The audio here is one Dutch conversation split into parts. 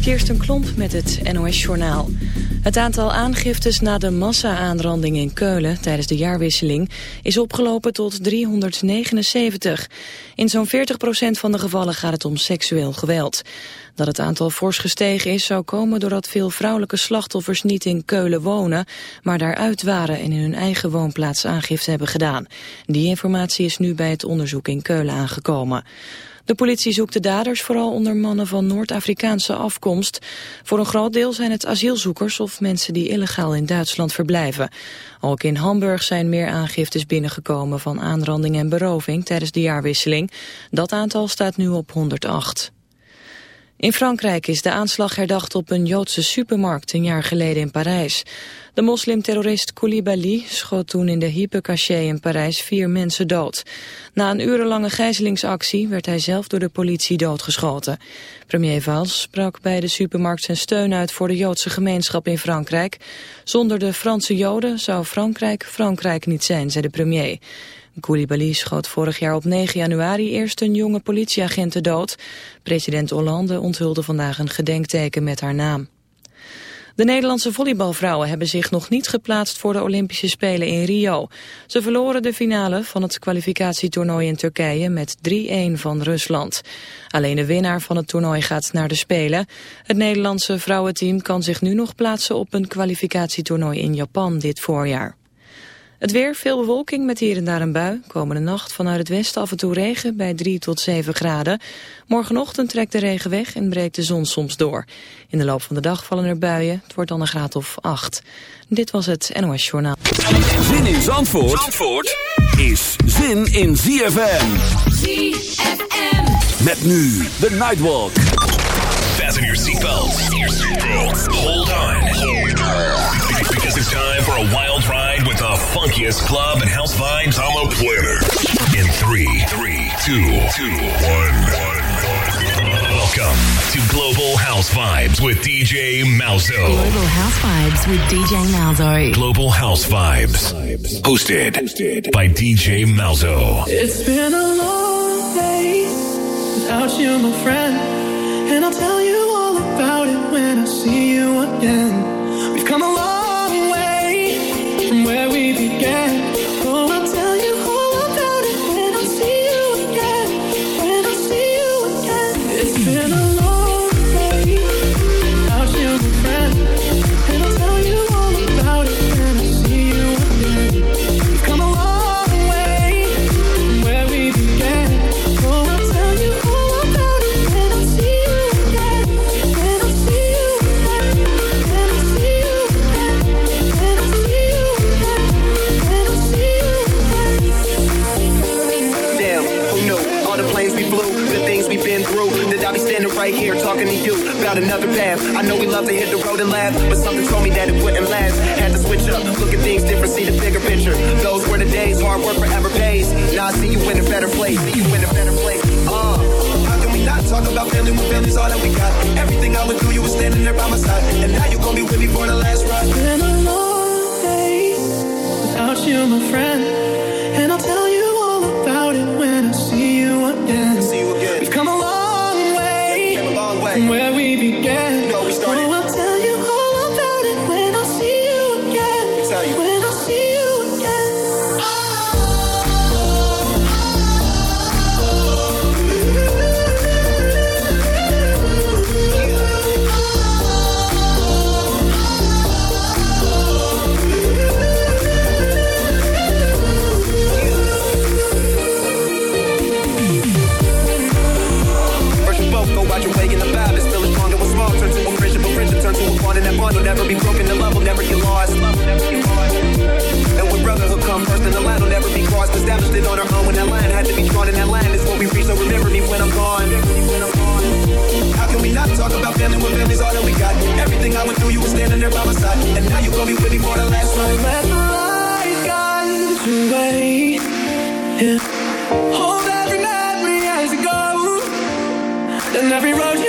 Kirsten Klomp met het NOS-journaal. Het aantal aangiftes na de massa-aanranding in Keulen tijdens de jaarwisseling is opgelopen tot 379. In zo'n 40% van de gevallen gaat het om seksueel geweld. Dat het aantal fors gestegen is zou komen doordat veel vrouwelijke slachtoffers niet in Keulen wonen, maar daaruit waren en in hun eigen woonplaats aangifte hebben gedaan. Die informatie is nu bij het onderzoek in Keulen aangekomen. De politie zoekt de daders vooral onder mannen van Noord-Afrikaanse afkomst. Voor een groot deel zijn het asielzoekers of mensen die illegaal in Duitsland verblijven. Ook in Hamburg zijn meer aangiftes binnengekomen van aanranding en beroving tijdens de jaarwisseling. Dat aantal staat nu op 108. In Frankrijk is de aanslag herdacht op een Joodse supermarkt een jaar geleden in Parijs. De moslimterrorist Koulibaly schoot toen in de Hypercaché in Parijs vier mensen dood. Na een urenlange gijzelingsactie werd hij zelf door de politie doodgeschoten. Premier Valls sprak bij de supermarkt zijn steun uit voor de Joodse gemeenschap in Frankrijk. Zonder de Franse Joden zou Frankrijk Frankrijk niet zijn, zei de premier. Koulibaly schoot vorig jaar op 9 januari eerst een jonge politieagent dood. President Hollande onthulde vandaag een gedenkteken met haar naam. De Nederlandse volleybalvrouwen hebben zich nog niet geplaatst voor de Olympische Spelen in Rio. Ze verloren de finale van het kwalificatietoernooi in Turkije met 3-1 van Rusland. Alleen de winnaar van het toernooi gaat naar de Spelen. Het Nederlandse vrouwenteam kan zich nu nog plaatsen op een kwalificatietoernooi in Japan dit voorjaar. Het weer, veel bewolking met hier en daar een bui. Komende nacht vanuit het westen af en toe regen bij 3 tot 7 graden. Morgenochtend trekt de regen weg en breekt de zon soms door. In de loop van de dag vallen er buien. Het wordt dan een graad of 8. Dit was het NOS Journaal. Zin in Zandvoort, Zandvoort is zin in ZFM. ZFM. Met nu de Nightwalk. Fasten your seatbelts. Hold on. Because it's time for a wild ride with the funkiest club and house vibes on the planet. In three, three, two, two, one, one. Welcome to Global House Vibes with DJ Malzo. Global House Vibes with DJ Malzo. Global House Vibes. Hosted by DJ Malzo. It's been a long day without you, my friend. And I'll tell you all about it when I see you again. We've come a long began. Love to hit the road and laugh, but something told me that it wouldn't last. Had to switch up, look at things different, see the bigger picture. Those were the days, hard work forever pays. Now I see you in a better place, see you in a better place. Uh, how can we not talk about family when family's all that we got? Everything I went through, you were standing there by my side, and now you gon' be with me for the last ride. been a long day without you, my friend. And I'll tell you all about it when I see you again. See you again. We've come a long way a long way. from where we began. You and now you gon' be with me for the last ride. Let the light guide your way. Yeah. Hold every memory as it goes. And every road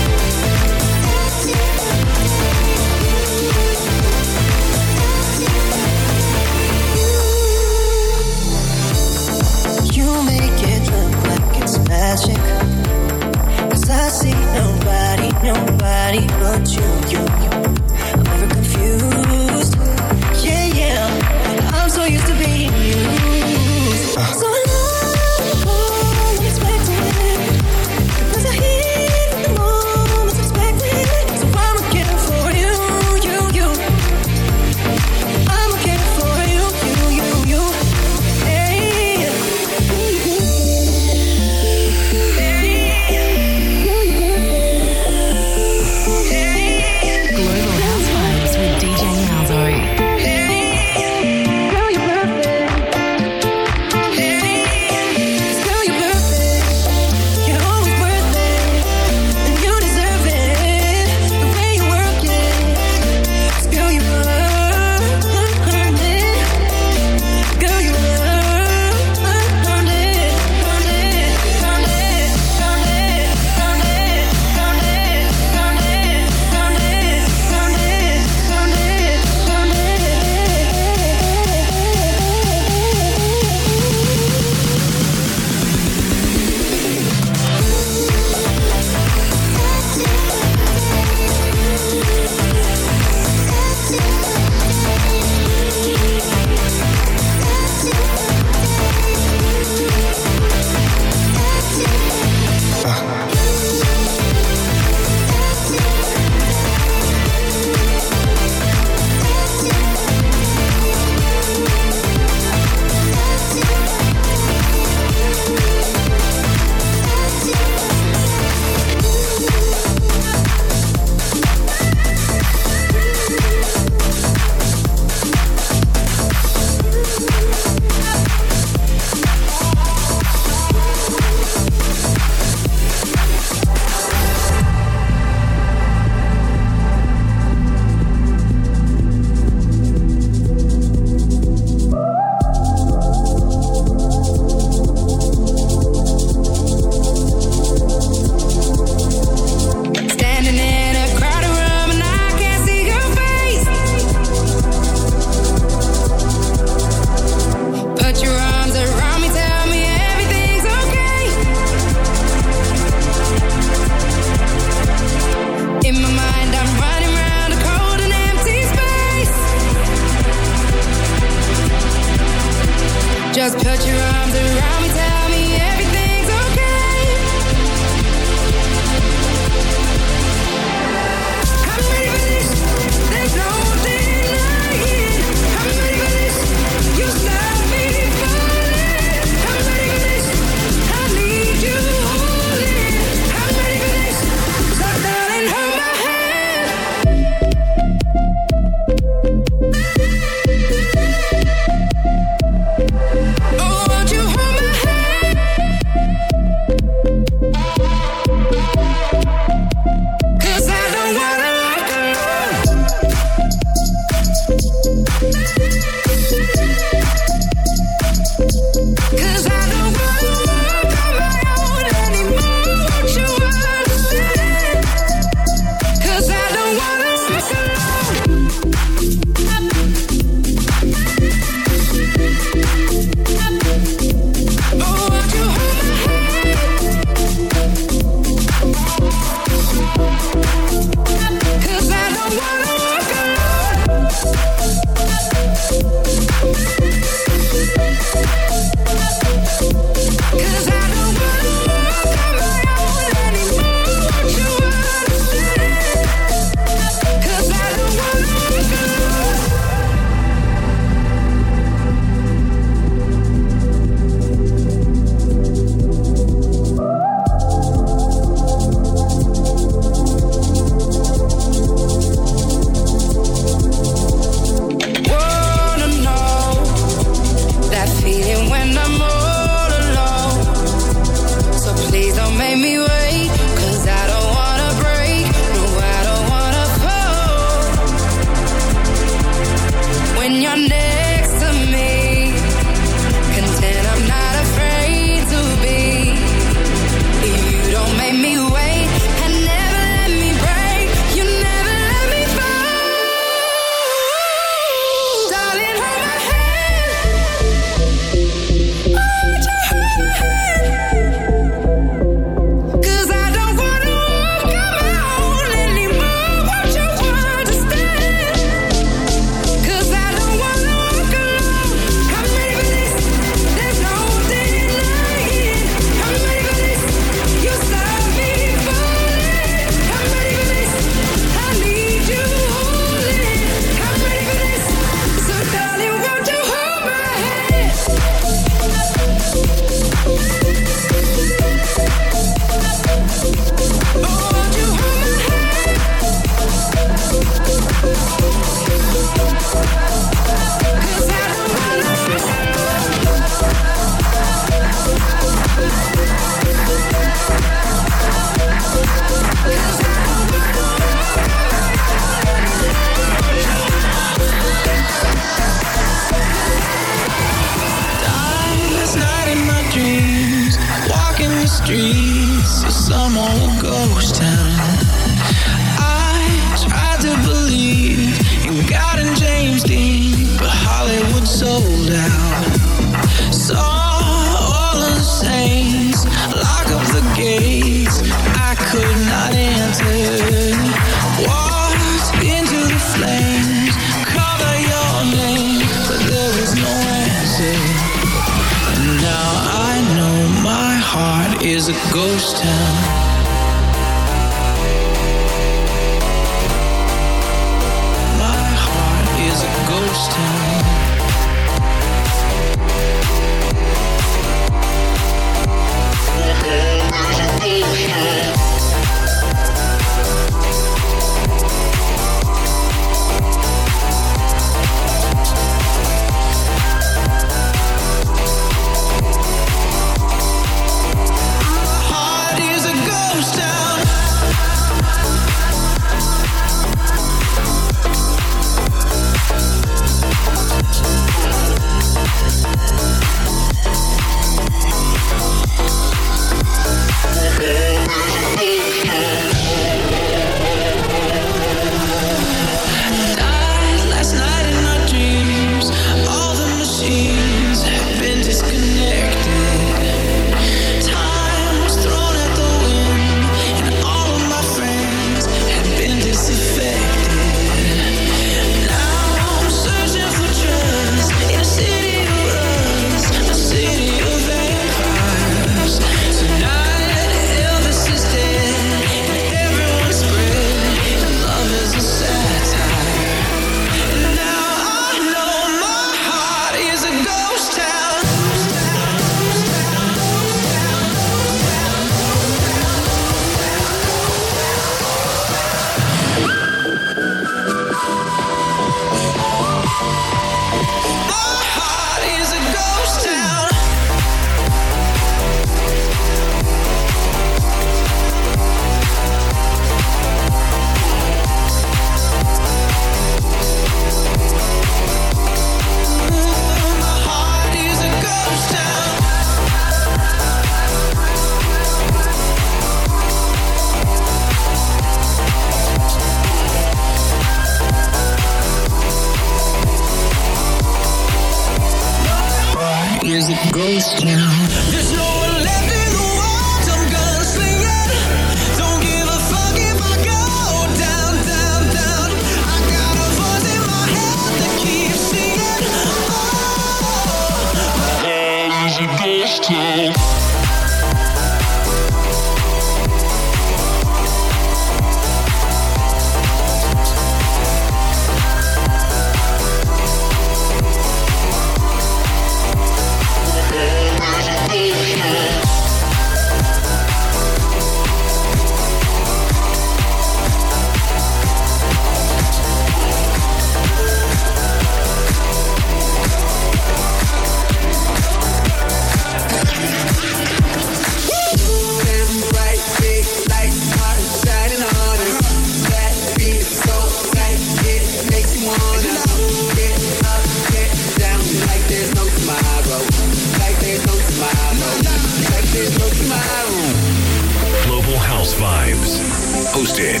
Hosted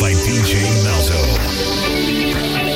by DJ Malzo.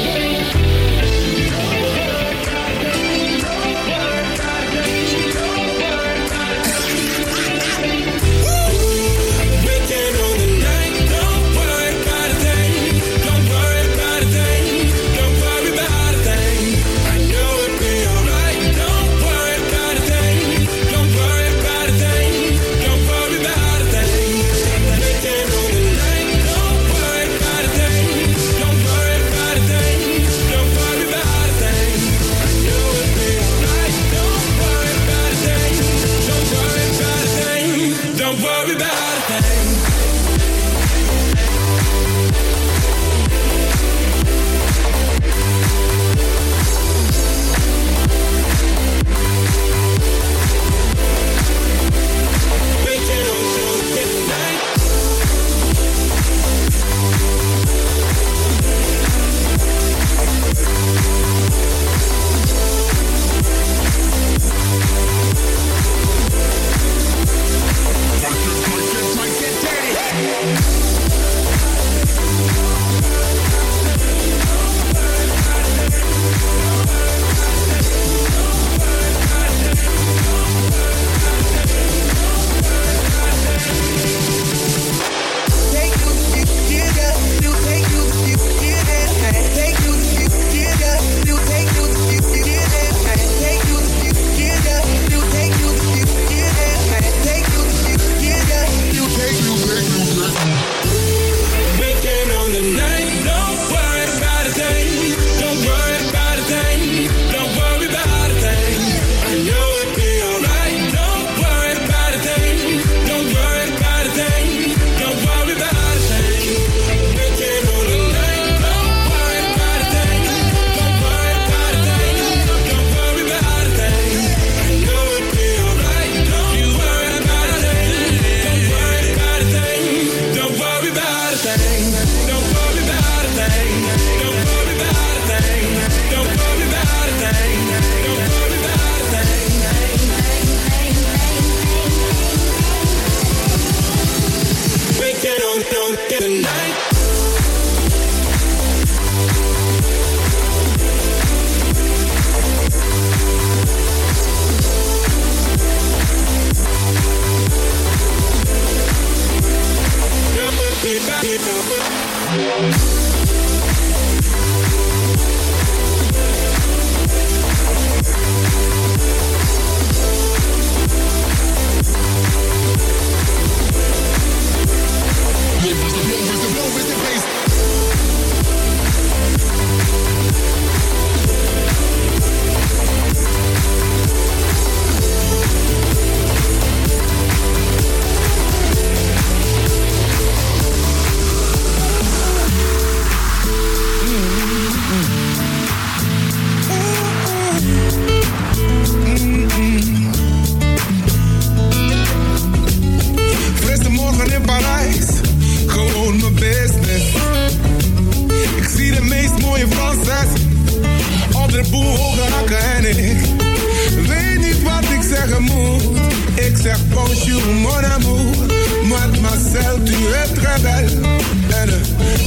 Elle,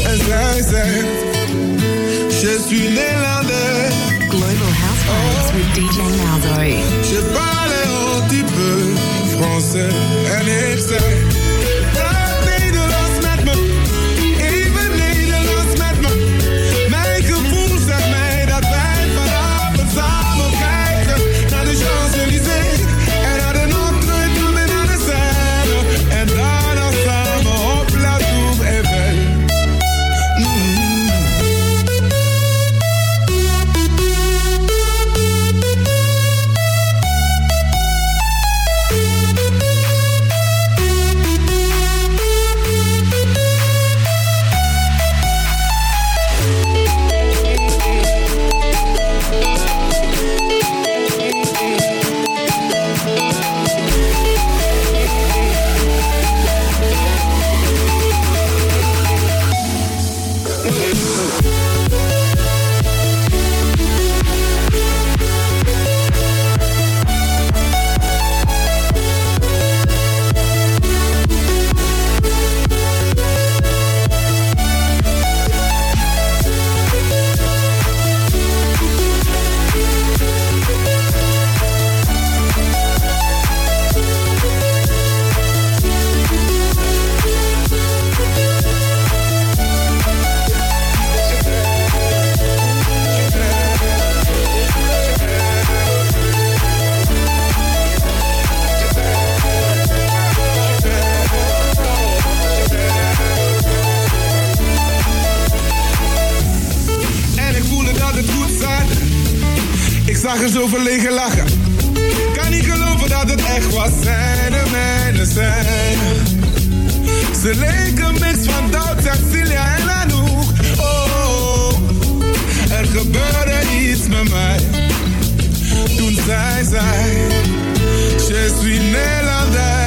elle, zij zegt, je suis néerlandaise. Global House Vibes with DJ Malzo. Je parle un petit peu français. En ik zeg, zo verlegen lachen. Kan niet geloven dat het echt was. Zij de mijne zijn. Ze leken mix van Doubt, Cecilia en Anouk. Oh, er gebeurde iets met mij. Toen zij zei, je suis Nederlands.